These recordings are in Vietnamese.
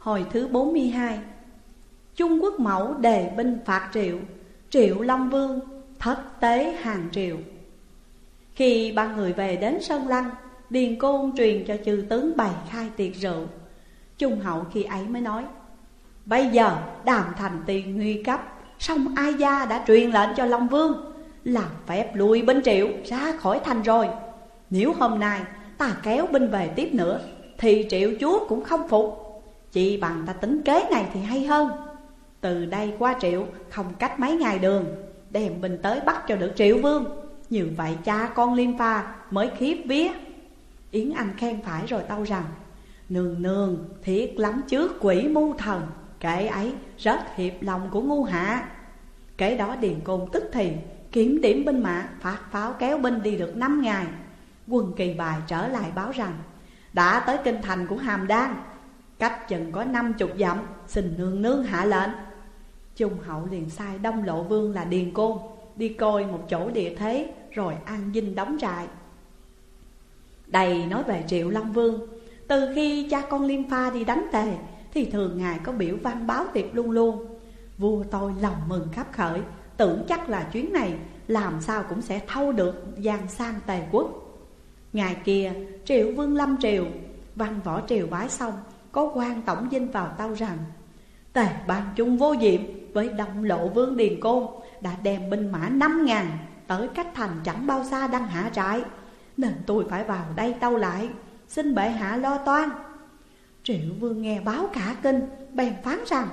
Hồi thứ 42 Trung Quốc mẫu đề binh phạt triệu Triệu Long Vương, thất tế hàng triệu. Khi ba người về đến Sơn Lăng, Điền Côn truyền cho chư tướng bày khai tiệc rượu. Trung hậu khi ấy mới nói, Bây giờ đàm thành tiền nguy cấp, Song ai gia đã truyền lệnh cho Long Vương, Làm phép lùi binh triệu ra khỏi thành rồi. Nếu hôm nay ta kéo binh về tiếp nữa, Thì triệu chúa cũng không phục. Chỉ bằng ta tính kế này thì hay hơn. Từ đây qua triệu, không cách mấy ngày đường, Đem binh tới bắt cho được triệu vương. Như vậy cha con liên Pha mới khiếp vía. Yến Anh khen phải rồi tâu rằng, Nương nương thiết lắm trước quỷ mu thần Kể ấy rất hiệp lòng của ngu hạ. Kể đó Điền Côn tức thì, Kiểm điểm binh mã, phát pháo kéo binh đi được 5 ngày. Quân kỳ bài trở lại báo rằng, Đã tới kinh thành của Hàm Đan Cách chừng có năm chục dặm, Xin nương nương hạ lệnh. Trung hậu liền sai đông lộ vương là Điền Côn, Đi coi một chỗ địa thế, Rồi an dinh đóng trại. Đây nói về Triệu Long Vương, Từ khi cha con Liêm Pha đi đánh tề, Thì thường ngài có biểu văn báo tiệp luôn luôn. Vua tôi lòng mừng khắp khởi, Tưởng chắc là chuyến này Làm sao cũng sẽ thâu được giang sang tề quốc. Ngày kia, Triệu Vương Lâm Triều, Văn võ triều bái xong có quan tổng dinh vào tâu rằng, Tề ban chung vô diệm Với đông lộ vương Điền Côn Đã đem binh mã năm ngàn Tới cách thành chẳng bao xa đang hạ trại, Nên tôi phải vào đây tâu lại, Xin bệ hạ lo toan. Triệu vương nghe báo cả kinh, Bèn phán rằng,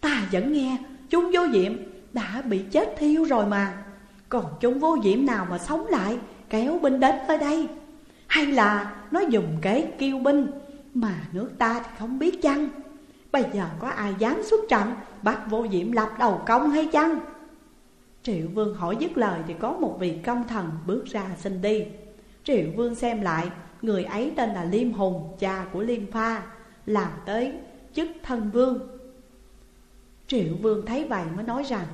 Ta vẫn nghe, chung vô diệm đã bị chết thiêu rồi mà. Còn chúng vô diệm nào mà sống lại, kéo binh đến tới đây? Hay là nó dùng kế kiêu binh mà nước ta thì không biết chăng? Bây giờ có ai dám xuất trận, Bắt vô diệm lập đầu công hay chăng? Triệu vương hỏi dứt lời Thì có một vị công thần bước ra xin đi. Triệu vương xem lại, Người ấy tên là Liêm Hùng, Cha của Liêm Pha, Làm tới chức thân vương. Triệu vương thấy vậy mới nói rằng,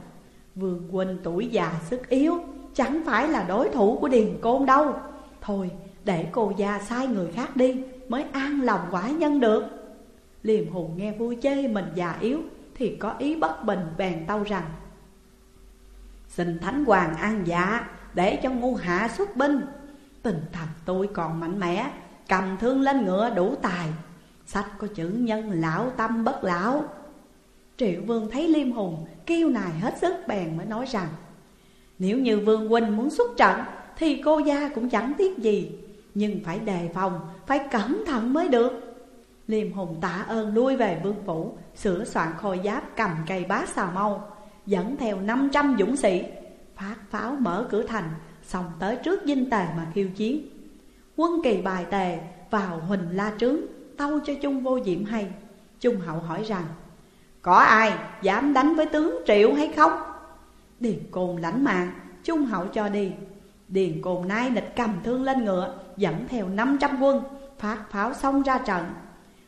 Vương huynh tuổi già sức yếu, Chẳng phải là đối thủ của Điền Côn đâu. Thôi, để cô già sai người khác đi Mới an lòng quả nhân được. Liềm hùng nghe vui chê mình già yếu, Thì có ý bất bình bèn tâu rằng, Xin Thánh Hoàng an dạ Để cho ngu hạ xuất binh. Tình thật tôi còn mạnh mẽ, Cầm thương lên ngựa đủ tài. Sách có chữ nhân lão tâm bất lão. Triệu vương thấy Liêm Hùng kêu nài hết sức bèn mới nói rằng, Nếu như vương huynh muốn xuất trận, Thì cô gia cũng chẳng tiếc gì. Nhưng phải đề phòng, phải cẩn thận mới được. Liêm Hùng tạ ơn lui về vương phủ Sửa soạn khôi giáp cầm cây bá xà mau Dẫn theo 500 dũng sĩ Phát pháo mở cửa thành Xong tới trước dinh tề mà khiêu chiến. Quân kỳ bài tề vào huỳnh la trướng Tâu cho Trung vô diệm hay. Trung hậu hỏi rằng có ai dám đánh với tướng triệu hay không? Điền cồn lãnh mạng, trung hậu cho đi. Điền cồn nai nịch cầm thương lên ngựa Dẫn theo 500 quân, Phát pháo xong ra trận.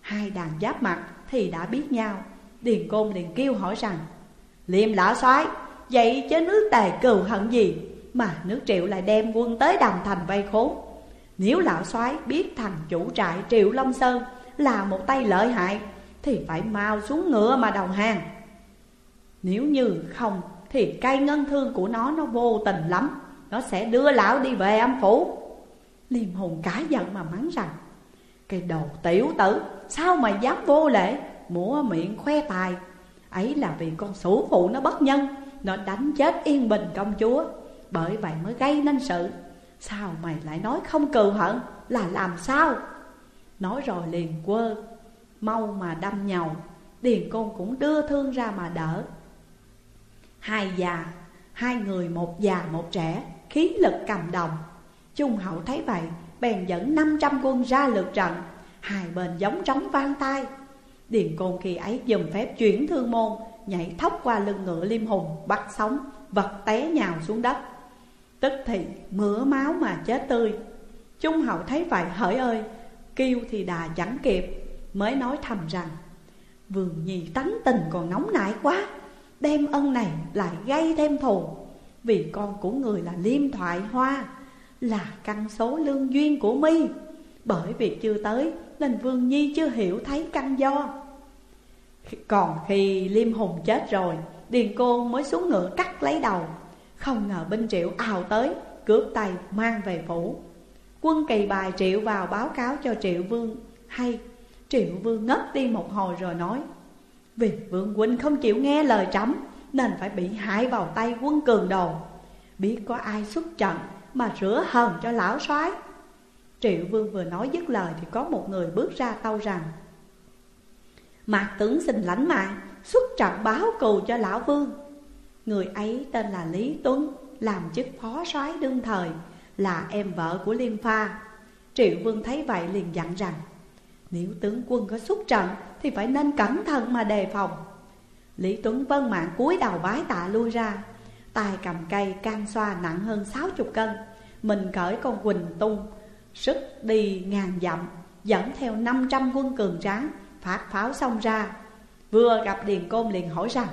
Hai đàn giáp mặt thì đã biết nhau. Điền côn liền kêu hỏi rằng, Liêm lão soái, Vậy chứ nước tề cừu hận gì Mà nước triệu lại đem quân tới đàm thành vây khốn? Nếu lão soái biết thằng chủ trại Triệu Long Sơn Là một tay lợi hại, thì phải mau xuống ngựa mà đầu hàng. Nếu như không thì cây ngân thương của nó nó vô tình lắm, Nó sẽ đưa lão đi về âm phủ. Liêm hồn cả giận mà mắng rằng, Cái đồ tiểu tử, Sao mà dám vô lễ? Múa miệng khoe tài. Ấy là vì con sủ phụ nó bất nhân, Nó đánh chết yên bình công chúa. Bởi vậy mới gây nên sự. Sao mày lại nói không cừu hận? Là làm sao? Nói rồi liền quơ, Mau mà đâm nhau Điền côn cũng đưa thương ra mà đỡ. Hai già, Hai người, một già một trẻ, Khí lực cầm đồng. Trung hậu thấy vậy, Bèn dẫn 500 quân ra lượt trận. Hai bên giống trống vang tai. Điền côn khi ấy dùng phép chuyển thương môn, Nhảy thóc qua lưng ngựa liêm hùng, Bắt sóng, vật té nhào xuống đất. Tức thì mửa máu mà chết tươi. Trung hậu thấy vậy hỡi ơi, Kêu thì đà chẳng kịp, Mới nói thầm rằng vườn Nhi tánh tình còn nóng nảy quá, Đem ân này lại gây thêm thù, Vì con của người là liêm thoại hoa là căn số lương duyên của mi. Bởi việc chưa tới, Nên Vương Nhi chưa hiểu thấy căn do. Còn khi Liêm Hùng chết rồi, Điền Côn mới xuống ngựa cắt lấy đầu. Không ngờ binh triệu ào tới, Cướp tay mang về phủ. Quân kỳ bài triệu vào báo cáo cho triệu vương. Hay, Triệu vương ngất đi một hồi rồi nói, Vì vương huynh không chịu nghe lời trẫm, Nên phải bị hại vào tay quân cường đồ. Biết có ai xuất trận mà rửa hờn cho lão soái. Triệu vương vừa nói dứt lời thì có một người bước ra tâu rằng, Mạc tướng xin lãnh mạng, xuất trận báo cù cho lão vương. Người ấy tên là Lý Tuấn, Làm chức phó soái đương thời, Là em vợ của Liêm Pha. Triệu vương thấy vậy liền dặn rằng, Nếu tướng quân có xuất trận Thì phải nên cẩn thận mà đề phòng. Lý Tuấn vân mạng cúi đầu bái tạ lui ra tay cầm cây can xoa nặng hơn sáu chục cân. Mình cởi con Quỳnh tung, Sức đi ngàn dặm, Dẫn theo năm trăm quân cường tráng, Phát pháo xong ra. Vừa gặp Điền Côn liền hỏi rằng,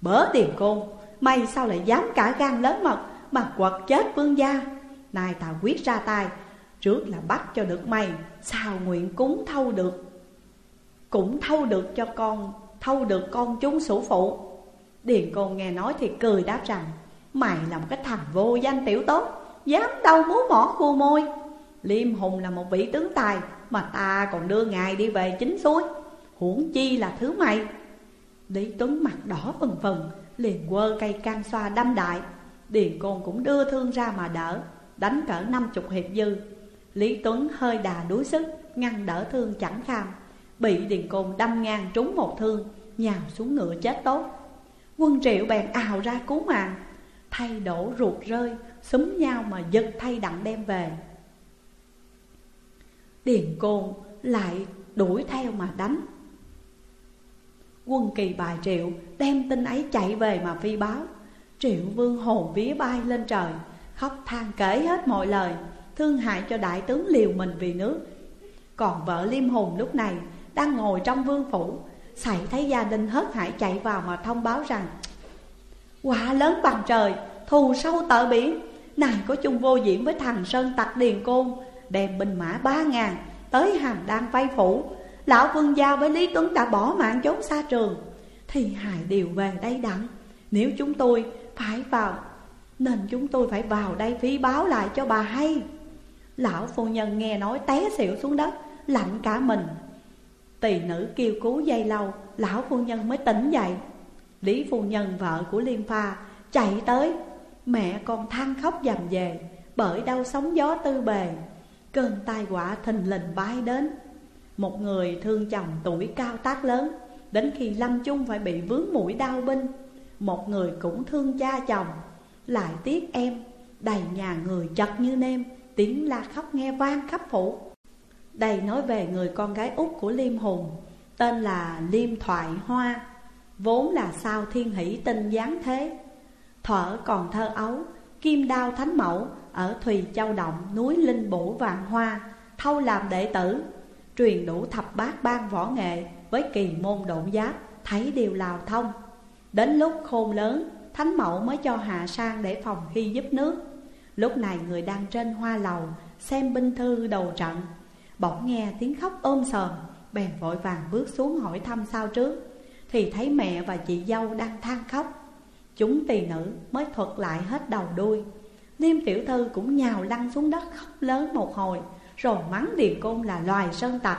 Bớ Điền Côn, Mày sao lại dám cả gan lớn mật Mà quật chết vương gia? Nay ta quyết ra tay, Trước là bắt cho được mày Sao nguyện cúng thâu được. Cũng thâu được cho con, Thâu được con chúng sủ phụ. Điền Côn nghe nói thì cười đáp rằng, Mày là một cái thằng vô danh tiểu tốt, Dám đâu múa mỏ khu môi. Liêm Hùng là một vị tướng tài, Mà ta còn đưa ngài đi về chính suối. Huống chi là thứ mày. Lý Tuấn mặt đỏ phần phần, Liền quơ cây can xoa đâm đại. Điền Côn cũng đưa thương ra mà đỡ, Đánh cỡ năm chục hiệp dư. Lý Tuấn hơi đà đuối sức, Ngăn đỡ thương chẳng kham. Bị Điền Côn đâm ngang trúng một thương, Nhào xuống ngựa chết tốt. Quân triệu bèn ào ra cứu mạng. Thay đổ ruột rơi, Xúm nhau mà giật thay đặng đem về. Điền Côn lại đuổi theo mà đánh. Quân kỳ bài triệu đem tin ấy chạy về mà phi báo. Triệu vương hồn vía bay lên trời, Khóc than kể hết mọi lời, Thương hại cho đại tướng liều mình vì nước. Còn vợ Liêm Hùng lúc này đang ngồi trong vương phủ sảy thấy gia đình hớt hải chạy vào mà thông báo rằng Quả lớn bằng trời, thù sâu tợ biển Này có chung vô diễm với thằng Sơn tặc Điền Côn Đem binh mã ba ngàn tới hàm đang vay phủ. Lão Vương Giao với Lý Tuấn đã bỏ mạng trốn xa trường. Thì hài đều về đây đặng. Nếu chúng tôi phải vào Nên chúng tôi phải vào đây phi báo lại cho bà hay. Lão phu nhân nghe nói té xỉu xuống đất Lạnh cả mình. Tỳ nữ kêu cứu dây lâu, Lão phu nhân mới tỉnh dậy. Lý phu nhân vợ của Liên Pha chạy tới, Mẹ con than khóc dầm về Bởi đau sóng gió tư bề. Cơn tai họa thình lình bay đến. Một người thương chồng tuổi cao tác lớn, Đến khi lâm chung phải bị vướng mũi đau binh. Một người cũng thương cha chồng, Lại tiếc em, Đầy nhà người chật như nêm, Tiếng la khóc nghe vang khắp phủ. Đây nói về người con gái út của Liêm Hùng, Tên là Liêm Thoại Hoa, Vốn là sao thiên hỷ tinh giáng thế. Thở còn thơ ấu, Kim đao thánh mẫu, Ở Thùy Châu Động, núi Linh Bổ Vàng Hoa, Thâu làm đệ tử, Truyền đủ thập bát ban võ nghệ Với kỳ môn độn giáp, Thấy điều lào thông. Đến lúc khôn lớn, Thánh mẫu mới cho hạ sang để phòng khi giúp nước. Lúc này người đang trên hoa lầu, Xem binh thư đầu trận Bỗng nghe tiếng khóc ôm sờm, Bèn vội vàng bước xuống hỏi thăm sao trước. Thì thấy mẹ và chị dâu đang than khóc. Chúng tỳ nữ mới thuật lại hết đầu đuôi. Liêm tiểu thư cũng nhào lăn xuống đất khóc lớn một hồi, Rồi mắng Điền Côn là loài sơn tặc.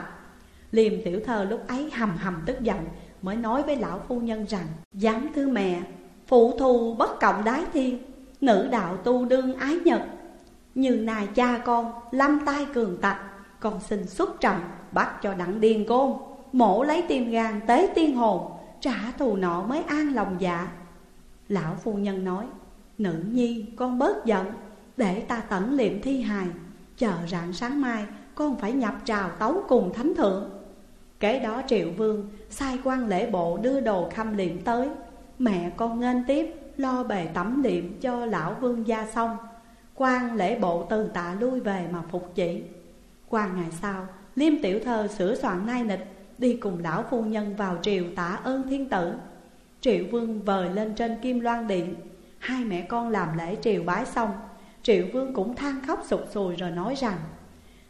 Liêm tiểu thơ lúc ấy hầm hầm tức giận, Mới nói với lão phu nhân rằng, Dám thưa mẹ, Phụ thù bất cộng đái thiên, Nữ đạo tu đương ái nhật. Như nài cha con Lâm tai cường tặc con xin xuất trận Bắt cho đặng điên côn. Mổ lấy tim gan tế tiên hồn, Trả thù nọ mới an lòng dạ. Lão phu nhân nói, Nữ nhi, con bớt giận, Để ta tẩn liệm thi hài. Chờ rạng sáng mai, Con phải nhập trào tấu cùng thánh thượng. Kế đó triệu vương, Sai quan lễ bộ đưa đồ khâm liệm tới. Mẹ con nghênh tiếp, Lo bề tẩm liệm cho lão vương gia xong. Quan lễ bộ từ tạ lui về mà phục chỉ qua ngày sau, Liêm tiểu thơ sửa soạn nai nịch, Đi cùng lão phu nhân vào triều tạ ơn thiên tử. Triệu vương vời lên trên kim loan điện. Hai mẹ con làm lễ triều bái xong, Triệu vương cũng than khóc sụt sùi rồi nói rằng,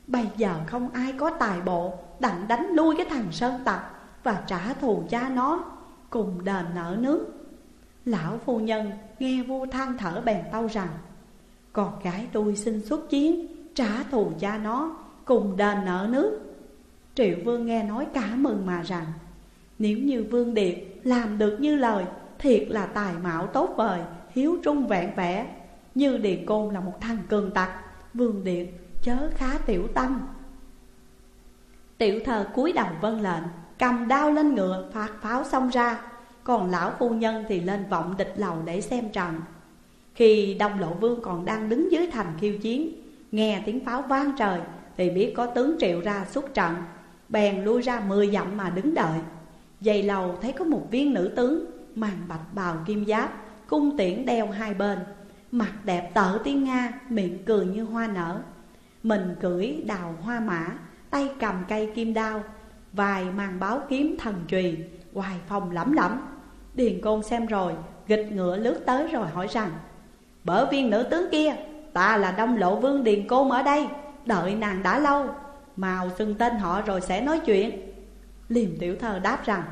Bây giờ không ai có tài bộ Đặng đánh lui cái thằng sơn tặc và trả thù cha nó Cùng đền nợ nước Lão phu nhân nghe vua than thở bèn tâu rằng, Con gái tôi xin xuất chiến, Trả thù cha nó Cùng đền nợ nước. Triệu vương nghe nói cả mừng mà rằng, Nếu như vương Điệp làm được như lời, Thiệt là tài mạo tốt vời, Hiếu trung vẹn vẻ Như Điền Côn là một thằng cường tặc, Vương Điệp chớ khá tiểu tâm. Tiểu thờ cúi đầu vân lệnh, Cầm đao lên ngựa phạt pháo xông ra. Còn lão phu nhân thì lên vọng địch lầu để xem trận. Khi Đông Lộ Vương còn đang đứng dưới thành khiêu chiến, Nghe tiếng pháo vang trời thì biết có tướng triệu ra xuất trận, Bèn lui ra mười dặm mà đứng đợi. Dày lầu thấy có một viên nữ tướng Màn bạch bào kim giáp, Cung tiễn đeo hai bên, Mặt đẹp tợ tiếng Nga, Miệng cười như hoa nở. Mình cưỡi đào hoa mã, Tay cầm cây kim đao, Vài màn báo kiếm thần trùy, Hoài phòng lẫm lẫm. Điền côn xem rồi Gịch ngựa lướt tới rồi hỏi rằng, Bở viên nữ tướng kia, Ta là đông lộ vương Điền côn ở đây. Đợi nàng đã lâu Màu xưng tên họ rồi sẽ nói chuyện. Liêm tiểu thơ đáp rằng,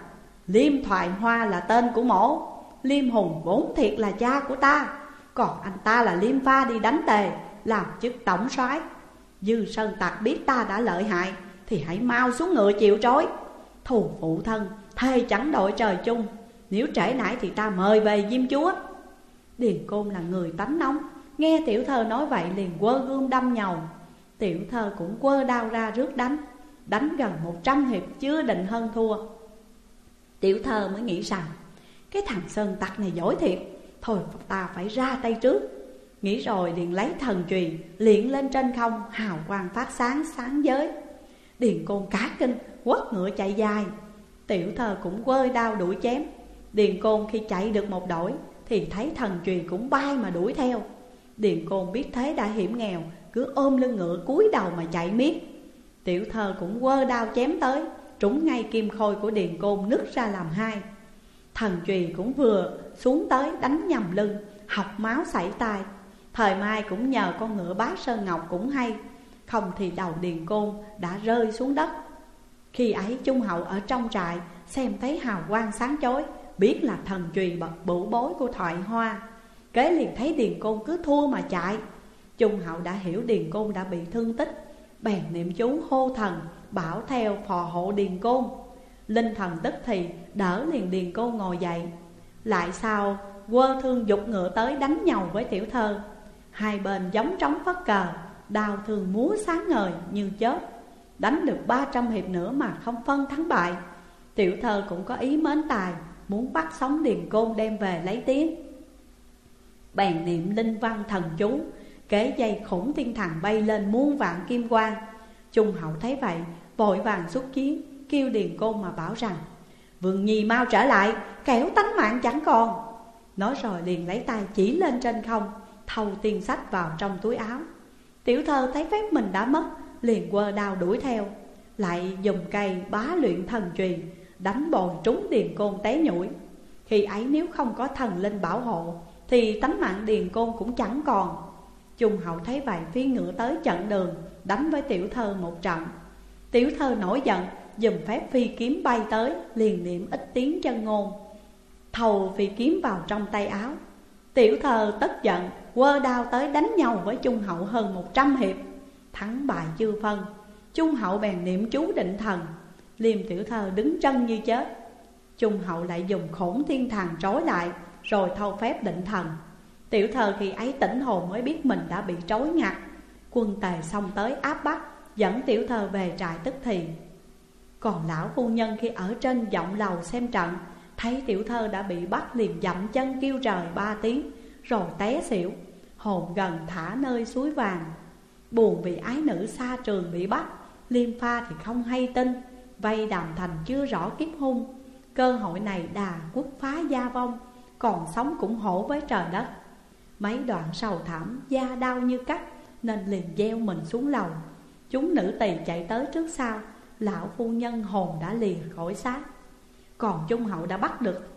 Liêm thoại hoa là tên của mổ, Liêm hùng vốn thiệt là cha của ta, Còn anh ta là liêm pha đi đánh tề, Làm chức tổng soái. Dư sơn tặc biết ta đã lợi hại, Thì hãy mau xuống ngựa chịu trói. Thù phụ thân, thê chẳng đội trời chung, Nếu trễ nải thì ta mời về diêm chúa. Điền Côn là người tánh nóng, Nghe tiểu thơ nói vậy liền quơ gươm đâm nhầu. Tiểu thơ cũng quơ đao ra rước đánh Đánh gần một trăm hiệp chưa định hơn thua. Tiểu thơ mới nghĩ rằng, Cái thằng Sơn Tặc này giỏi thiệt, Thôi ta phải ra tay trước. Nghĩ rồi liền lấy thần chùy Liện lên trên không, Hào quang phát sáng sáng giới. Điền côn cá kinh, quất ngựa chạy dài. Tiểu thơ cũng quơi đao đuổi chém. Điền côn khi chạy được một đổi, Thì thấy thần chùy cũng bay mà đuổi theo. Điền côn biết thế đã hiểm nghèo cứ ôm lưng ngựa cúi đầu mà chạy miết. Tiểu thơ cũng quơ đao chém tới, Trúng ngay kim khôi của Điền côn nứt ra làm hai. Thần chùy cũng vừa xuống tới đánh nhầm lưng, Học máu sảy tai. Thời mai cũng nhờ con ngựa bá Sơn Ngọc cũng hay, Không thì đầu Điền côn đã rơi xuống đất. Khi ấy Trung Hậu ở trong trại Xem thấy hào quang sáng chói, Biết là thần chùy bậc bửu bối của thoại hoa. Kế liền thấy Điền Côn cứ thua mà chạy. Trung Hậu đã hiểu Điền Côn đã bị thương tích, Bèn niệm chú hô thần, Bảo theo phò hộ Điền Côn. Linh thần tức thì đỡ liền Điền Côn ngồi dậy. Lại sau, quơ thương dục ngựa tới đánh nhau với tiểu thơ. Hai bên giống trống phất cờ Đào thường múa sáng ngời như chớp. Đánh được ba trăm hiệp nữa mà không phân thắng bại. Tiểu thơ cũng có ý mến tài, Muốn bắt sống Điền Côn đem về lấy tiếng. Bèn niệm linh văn thần chú Kế dây khủng thiên thần bay lên muôn vạn kim quang. Trung hậu thấy vậy, Vội vàng xuất chiến Kêu Điền Côn mà bảo rằng, Vương Nhi mau trở lại, Kẻo tánh mạng chẳng còn. Nói rồi liền lấy tay chỉ lên trên không, Thâu tiền sách vào trong túi áo. Tiểu thơ thấy phép mình đã mất, Liền quơ đao đuổi theo. Lại dùng cây bá luyện thần truyền, Đánh bồi trúng Điền Côn té nhũi. Khi ấy nếu không có thần linh bảo hộ, Thì tánh mạng Điền Côn cũng chẳng còn. Trung hậu thấy vậy, phi ngựa tới chặn đường, Đánh với tiểu thơ một trận. Tiểu thơ nổi giận Dùng phép phi kiếm bay tới, Liền niệm ít tiếng chân ngôn. Thầu phi kiếm vào trong tay áo. Tiểu thơ tức giận, Quơ đao tới đánh nhau với Trung hậu hơn một trăm hiệp. Thắng bại chưa phân. Trung hậu bèn niệm chú định thần. Liêm tiểu thơ đứng chân như chết Trung hậu lại dùng khổn thiên thần trói lại, Rồi thâu phép định thần. Tiểu thơ khi ấy tỉnh hồn mới biết mình đã bị trói ngặt. Quân tề xong tới áp bắt, Dẫn tiểu thơ về trại tức thì. Còn lão phu nhân khi ở trên giọng lầu xem trận, Thấy tiểu thơ đã bị bắt liền dậm chân kêu trời ba tiếng, Rồi té xỉu, Hồn gần thả nơi suối vàng. Buồn vì ái nữ xa trường bị bắt, Liêm pha thì không hay tin, Vây đàm thành chưa rõ kiếp hung. Cơ hội này đà quốc phá gia vong, Còn sống cũng hổ với trời đất. Mấy đoạn sầu thảm da đau như cắt, Nên liền gieo mình xuống lầu. Chúng nữ tỳ chạy tới trước sau, Lão phu nhân hồn đã liền khỏi xác. Còn Trung Hậu đã bắt được.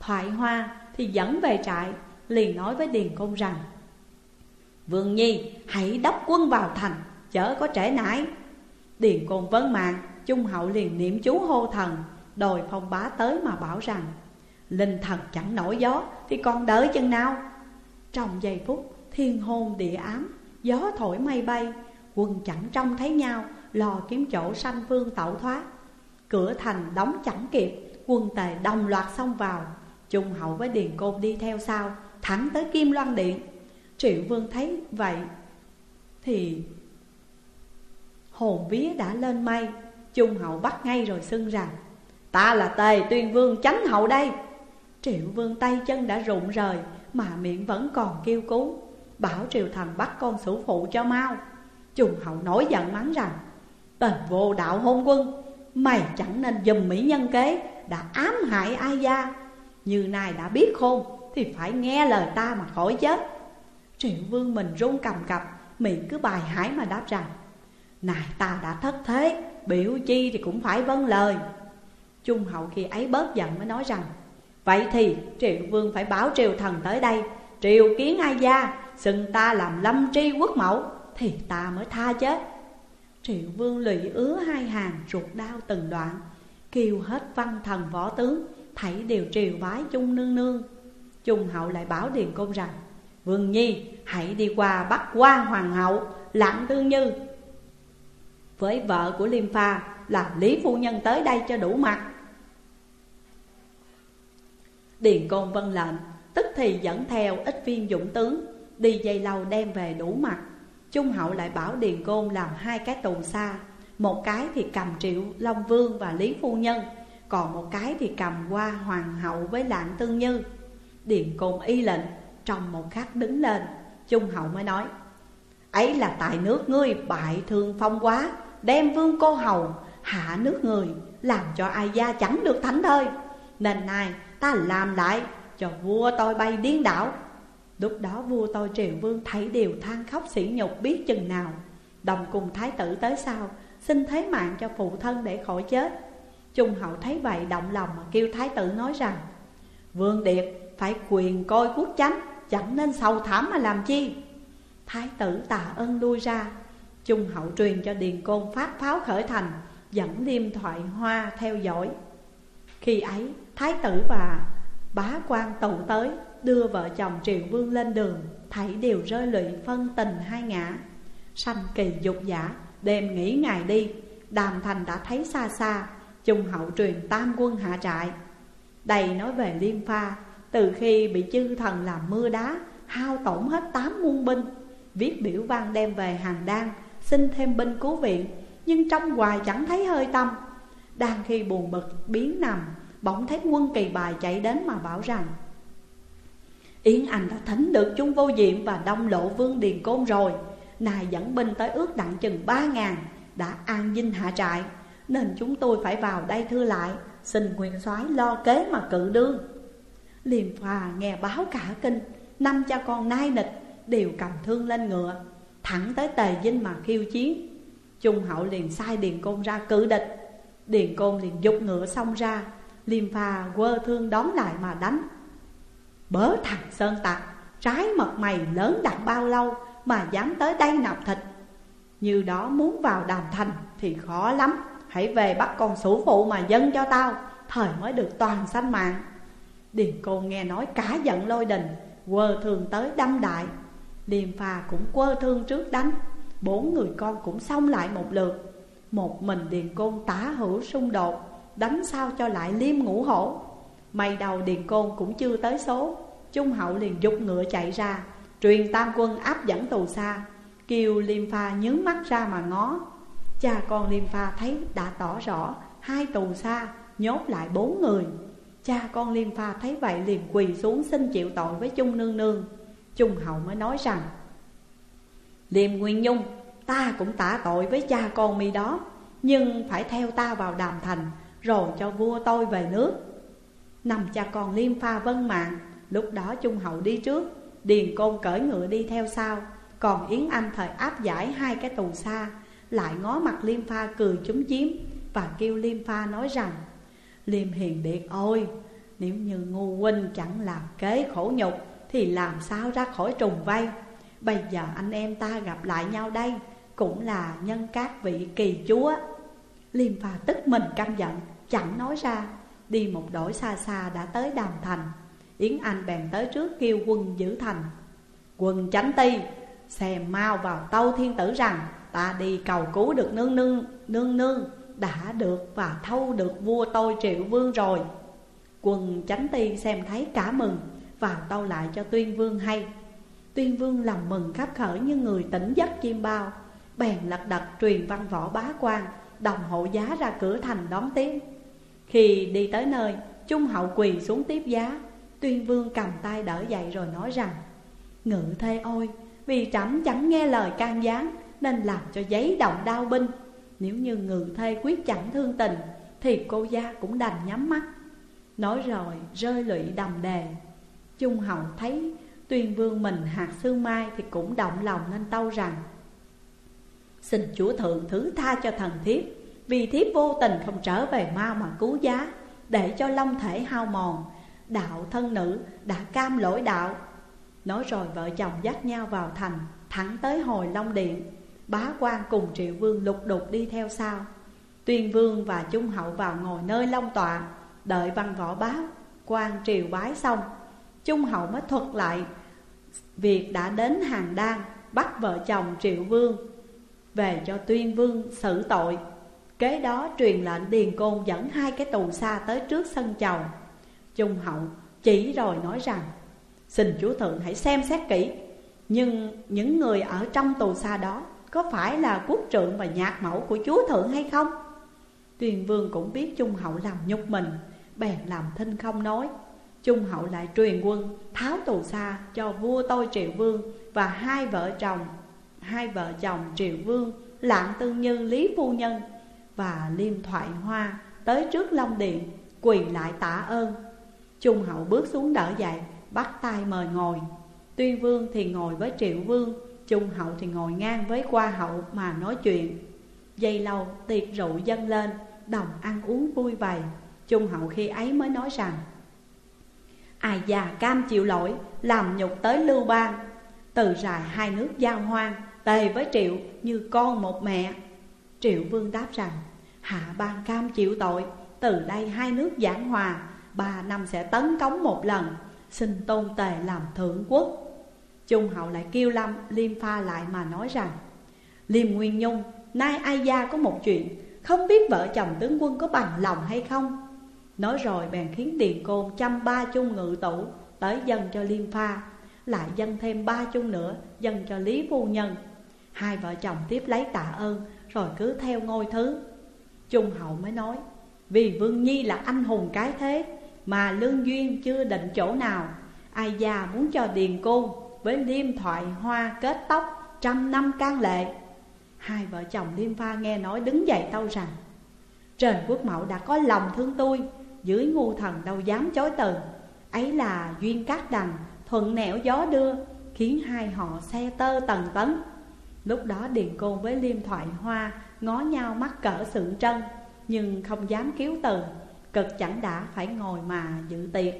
Thoại Hoa thì dẫn về trại, Liền nói với Điền Công rằng, Vương Nhi, hãy đốc quân vào thành, Chớ có trễ nải. Điền công vấn mạng, Trung Hậu liền niệm chú hô thần Đòi phong bá tới mà bảo rằng, Linh thần chẳng nổi gió Thì còn đợi chừng nào? Trong giây phút, thiên hôn địa ám, Gió thổi mây bay, quần chẳng trông thấy nhau, Lò kiếm chỗ sanh phương tẩu thoát. Cửa thành đóng chẳng kịp Quân tề đồng loạt xông vào. Trung hậu với Điền Côn đi theo sau, Thẳng tới Kim Loan Điện. Triệu Vương thấy vậy Thì hồn vía đã lên mây. Trung hậu bắt ngay rồi xưng rằng, Ta là tề tuyên vương chánh hậu đây. Triệu vương tay chân đã rụng rời mà miệng vẫn còn kêu cứu. Bảo triều thần bắt con sử phụ cho mau. Trung hậu nổi giận mắng rằng Tên vô đạo hôn quân, Mày chẳng nên dùm mỹ nhân kế, Đã ám hại ai gia? Như này đã biết khôn, Thì phải nghe lời ta mà khỏi chết. Triệu vương mình run cầm cập, Miệng cứ bài hải mà đáp rằng, Này ta đã thất thế, Biểu chi thì cũng phải vâng lời. Trung hậu khi ấy bớt giận mới nói rằng Vậy thì triệu vương phải báo triều thần tới đây. Triều kiến ai gia, Xưng ta làm lâm tri quốc mẫu, Thì ta mới tha chết Triệu vương lụy ứa hai hàng ruột đau từng đoạn, Kêu hết văn thần võ tướng Thảy đều triều bái chung nương nương. Trung hậu lại bảo Điền Công rằng, Vương Nhi, hãy đi qua bắt qua hoàng hậu, lãng Tương Như. Với vợ của Liêm Pha là Lý Phu Nhân tới đây cho đủ mặt. Điền Côn vân lệnh, Tức thì dẫn theo ít viên dũng tướng, Đi dây lâu đem về đủ mặt. Trung hậu lại bảo Điền Côn làm hai cái tù xa, Một cái thì cầm Triệu, Long Vương và Lý Phu Nhân, Còn một cái thì cầm qua Hoàng hậu với Lạng Tương Như. Điền Côn y lệnh, Trong một khắc đứng lên, Trung hậu mới nói, Ấy là tại nước ngươi bại thương phong quá, Đem vương cô hầu, hạ nước người, Làm cho ai gia chẳng được thánh thôi Nên nay ta làm lại, cho vua tôi bay điên đảo. Lúc đó vua tôi triều vương thấy đều than khóc sỉ nhục biết chừng nào. Đồng cùng thái tử tới sau, Xin thế mạng cho phụ thân để khỏi chết. Trung hậu thấy vậy động lòng mà kêu thái tử nói rằng, Vương Điệp, phải quyền coi quốc chánh, Chẳng nên sầu thảm mà làm chi? Thái tử tạ ơn lui ra. Trung hậu truyền cho Điền Côn phát pháo khởi thành, Dẫn liêm thoại hoa theo dõi. Khi ấy thái tử và bá quan tụ tới, Đưa vợ chồng Triệu Vương lên đường Thảy đều rơi lụy phân tình hai ngã. Sanh kỳ dục giả, Đêm nghỉ ngày đi, Đàm thành đã thấy xa xa Trung hậu truyền tam quân hạ trại. Đầy nói về Liêm Pha, Từ khi bị chư thần làm mưa đá, Hao tổn hết tám muôn binh. Viết biểu văn đem về hàng đan, Xin thêm binh cứu viện, Nhưng trong hoài chẳng thấy hơi tâm. Đang khi buồn bực, biến nằm Bỗng thấy quân kỳ bài chạy đến mà bảo rằng, Yến Anh đã thánh được chung vô diệm và đông lộ vương Điền Côn rồi. Nài dẫn binh tới ước đặng chừng ba ngàn, Đã an dinh hạ trại. Nên chúng tôi phải vào đây thưa lại, Xin quyền soái lo kế mà cự đương. Liềm phà nghe báo cả kinh, Năm cha con nai nịch, Đều cầm thương lên ngựa, Thẳng tới tề dinh mà khiêu chiến. Trung hậu liền sai Điền Côn ra cự địch. Điền Côn liền dục ngựa xông ra Liêm pha quơ thương đón lại mà đánh. Bớ thằng Sơn Tặc Trái mật mày lớn đặng bao lâu Mà dám tới đây nạp thịt. Như đó muốn vào đàm thành Thì khó lắm, Hãy về bắt con sủ phụ mà dân cho tao, Thời mới được toàn sanh mạng. Điền Côn nghe nói cả giận lôi đình, Quơ thương tới đâm đại. Liêm pha cũng quơ thương trước đánh, Bốn người con cũng xong lại một lượt. Một mình Điền Côn tả hữu xung đột Đánh sao cho lại liêm ngũ hổ. Mày đầu Điền Côn cũng chưa tới số, Trung hậu liền dục ngựa chạy ra, Truyền tam quân áp dẫn tù xa. Kiều Liêm Pha nhướng mắt ra mà ngó. Cha con Liêm Pha thấy đã tỏ rõ, Hai tù xa, nhốt lại bốn người. Cha con Liêm Pha thấy vậy liền quỳ xuống xin chịu tội với Trung Nương Nương. Trung hậu mới nói rằng, Liêm Nguyên Nhung, Ta cũng tả tội với cha con mi đó, Nhưng phải theo ta vào đàm thành rồi cho vua tôi về nước. Nằm cha con Liêm Pha vân mạng Lúc đó Trung Hậu đi trước, Điền Côn cởi ngựa đi theo sau. Còn Yến Anh thời áp giải hai cái tù xa, Lại ngó mặt Liêm Pha cười chúng chiếm Và kêu Liêm Pha nói rằng, Liêm Hiền Điệt ôi, Nếu như ngu huynh chẳng làm kế khổ nhục Thì làm sao ra khỏi trùng vây? Bây giờ anh em ta gặp lại nhau đây, Cũng là nhân các vị kỳ chúa. Liêm Pha tức mình căm giận chẳng nói ra, Đi một đổi xa xa đã tới đàm thành. Yến Anh bèn tới trước kêu quân giữ thành. Quân chánh ti, Xem mau vào tâu thiên tử rằng, Ta đi cầu cứu được nương nương Nương nương, đã được và thâu được vua tôi triệu vương rồi. Quân chánh ti xem thấy cả mừng Vào tâu lại cho tuyên vương hay. Tuyên vương lòng mừng khắp khởi như người tỉnh giấc chim bao, Bèn lật đật truyền văn võ bá quan, Đồng hộ giá ra cửa thành đón tiếp. Khi đi tới nơi, Trung hậu quỳ xuống tiếp giá. Tuyên vương cầm tay đỡ dậy rồi nói rằng, Ngự thê ôi, Vì trẫm chẳng nghe lời can gián, Nên làm cho giấy động đau binh. Nếu như ngự thê quyết chẳng thương tình, Thì cô gia cũng đành nhắm mắt. Nói rồi, rơi lụy đầm đề. Trung hậu thấy Tuyên vương mình hạt sương mai Thì cũng động lòng nên tâu rằng, Xin chúa thượng thứ tha cho thần thiếp vì thiếp vô tình không trở về mau mà cứu giá, Để cho long thể hao mòn. Đạo thân nữ đã cam lỗi đạo. Nói rồi vợ chồng dắt nhau vào thành, Thẳng tới hồi Long Điện. Bá quan cùng triệu vương lục đục đi theo sau. Tuyên vương và trung hậu vào ngồi nơi long tọa Đợi văn võ báo quan triều bái xong. Trung hậu mới thuật lại, Việc đã đến hàng đan, Bắt vợ chồng triệu vương, Về cho tuyên vương xử tội. Kế đó truyền lệnh Điền Côn dẫn hai cái tù xa tới trước sân chầu Trung hậu chỉ rồi nói rằng, Xin chúa thượng hãy xem xét kỹ, Nhưng những người ở trong tù xa đó Có phải là quốc trượng và nhạc mẫu của chúa thượng hay không? Tuyền vương cũng biết Trung hậu làm nhục mình, Bèn làm thinh không nói Trung hậu lại truyền quân tháo tù xa cho vua tôi triệu vương Và hai vợ chồng, Hai vợ chồng triệu vương, Lạng tương như Lý Phu Nhân và Liêm Thoại Hoa Tới trước Long Điện, Quỳ lại tạ ơn. Trung hậu bước xuống đỡ dậy, Bắt tay mời ngồi. Tuyên vương thì ngồi với triệu vương, Trung hậu thì ngồi ngang với qua hậu mà nói chuyện. Giây lâu, tiệc rượu dâng lên, Đồng ăn uống vui vầy. Trung hậu khi ấy mới nói rằng, Ai già cam chịu lỗi, Làm nhục tới lưu bang. Từ rài hai nước giao hoang, Tề với triệu như con một mẹ. Triệu vương đáp rằng, Hạ bang cam chịu tội, Từ đây hai nước giảng hòa, Ba năm sẽ tấn cống một lần, Xin tôn tề làm thượng quốc. Trung hậu lại kêu Lâm, Liêm pha lại mà nói rằng, Liêm Nguyên Nhung, Nay ai gia có một chuyện, Không biết vợ chồng tướng quân có bằng lòng hay không? Nói rồi bèn khiến Điền Côn chăm ba chung ngự tủ Tới dân cho Liêm pha, Lại dân thêm ba chung nữa Dân cho Lý Phu Nhân. Hai vợ chồng tiếp lấy tạ ơn rồi cứ theo ngôi thứ. Trung hậu mới nói, Vì Vương Nhi là anh hùng cái thế, mà lương duyên chưa định chỗ nào. Ai già muốn cho Điền Côn với Liêm Thoại Hoa kết tóc trăm năm can lệ. Hai vợ chồng Liêm Pha nghe nói đứng dậy tâu rằng, Trên quốc mẫu đã có lòng thương tôi, Dưới ngu thần đâu dám chối từ. Ấy là duyên cát đằng thuận nẻo gió đưa, Khiến hai họ xe tơ tầng tấn. Lúc đó Điền Côn với Liêm Thoại Hoa Ngó nhau mắc cỡ sự trân, Nhưng không dám cứu từ, Cực chẳng đã phải ngồi mà dự tiệc.